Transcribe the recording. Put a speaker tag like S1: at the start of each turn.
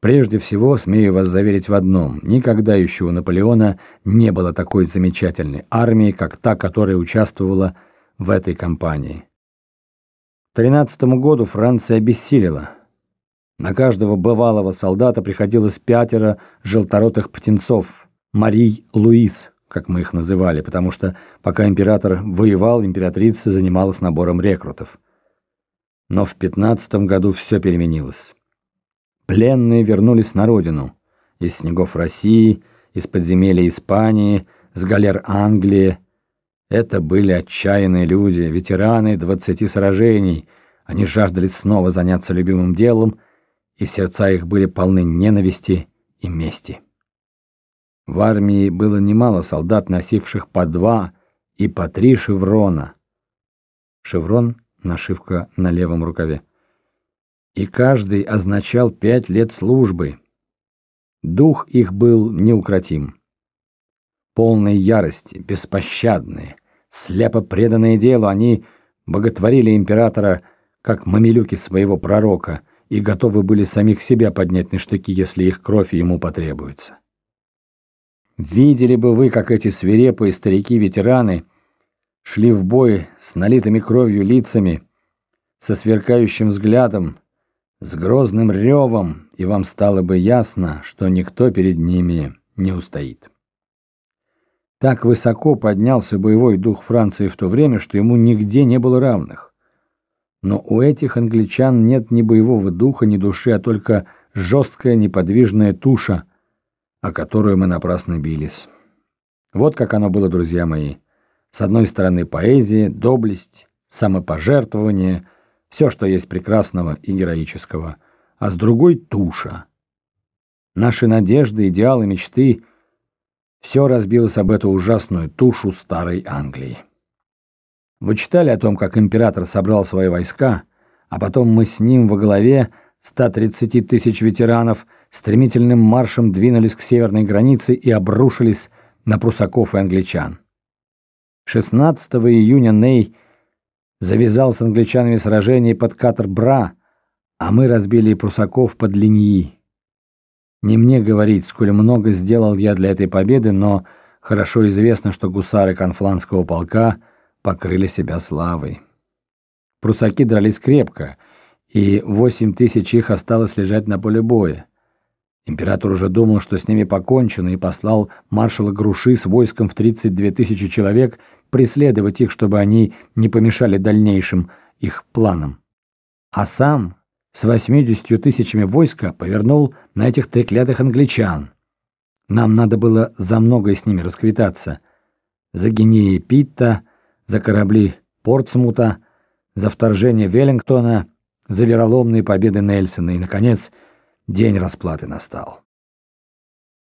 S1: Прежде всего, смею вас заверить в одном: никогда еще у Наполеона не было такой замечательной армии, как та, которая участвовала в этой кампании. 13 году Франция обессилила. На каждого бывалого солдата приходилось пятеро желторотых птенцов, Марий Луис, как мы их называли, потому что пока император воевал, императрица занималась набором рекрутов. Но в 15 году все переменилось. Пленные вернулись на родину. Из снегов России, из подземелья Испании, с галер Англии. Это были отчаянные люди, ветераны двадцати сражений. Они жаждали снова заняться любимым делом, и сердца их были полны ненависти и мести. В армии было немало солдат, носивших по два и по три шеврона. Шеврон — нашивка на левом рукаве и каждый означал пять лет службы. Дух их был неукротим. Полной ярости, беспощадные, слепо преданные делу, они боготворили императора как мамилюки своего пророка и готовы были самих себя поднять на штыки, если их кровь ему потребуется. Видели бы вы, как эти свирепые старики-ветераны шли в бой с налитыми кровью лицами, со сверкающим взглядом, с грозным ревом, и вам стало бы ясно, что никто перед ними не устоит. Так высоко поднялся боевой дух Франции в то время, что ему нигде не было равных. Но у этих англичан нет ни боевого духа, ни души, а только жесткая неподвижная туша, о которую мы напрасно бились. Вот как оно было, друзья мои. С одной стороны поэзия, доблесть, самопожертвование – все, что есть прекрасного и героического, а с другой — туша. Наши надежды, идеалы, мечты — все разбилось об эту ужасную тушу старой Англии. Вы читали о том, как император собрал свои войска, а потом мы с ним во главе 130 тысяч ветеранов стремительным маршем двинулись к северной границе и обрушились на прусаков и англичан. 16 июня Ней завязал с англичанами сражение под Катр-Бра, а мы разбили прусаков под Линьи. Не мне говорить, сколь много сделал я для этой победы, но хорошо известно, что гусары конфланского полка покрыли себя славой. Прусаки дрались крепко, и восемь тысяч их осталось лежать на поле боя. Император уже думал, что с ними покончено, и послал маршала Груши с войском в 32 тысячи человек преследовать их, чтобы они не помешали дальнейшим их планам. А сам с 80 тысячами войска повернул на этих треклятых англичан. Нам надо было за многое с ними расквитаться. За Гинеи Питта, за корабли Портсмута, за вторжение Веллингтона, за вероломные победы Нельсона и, наконец, День расплаты настал.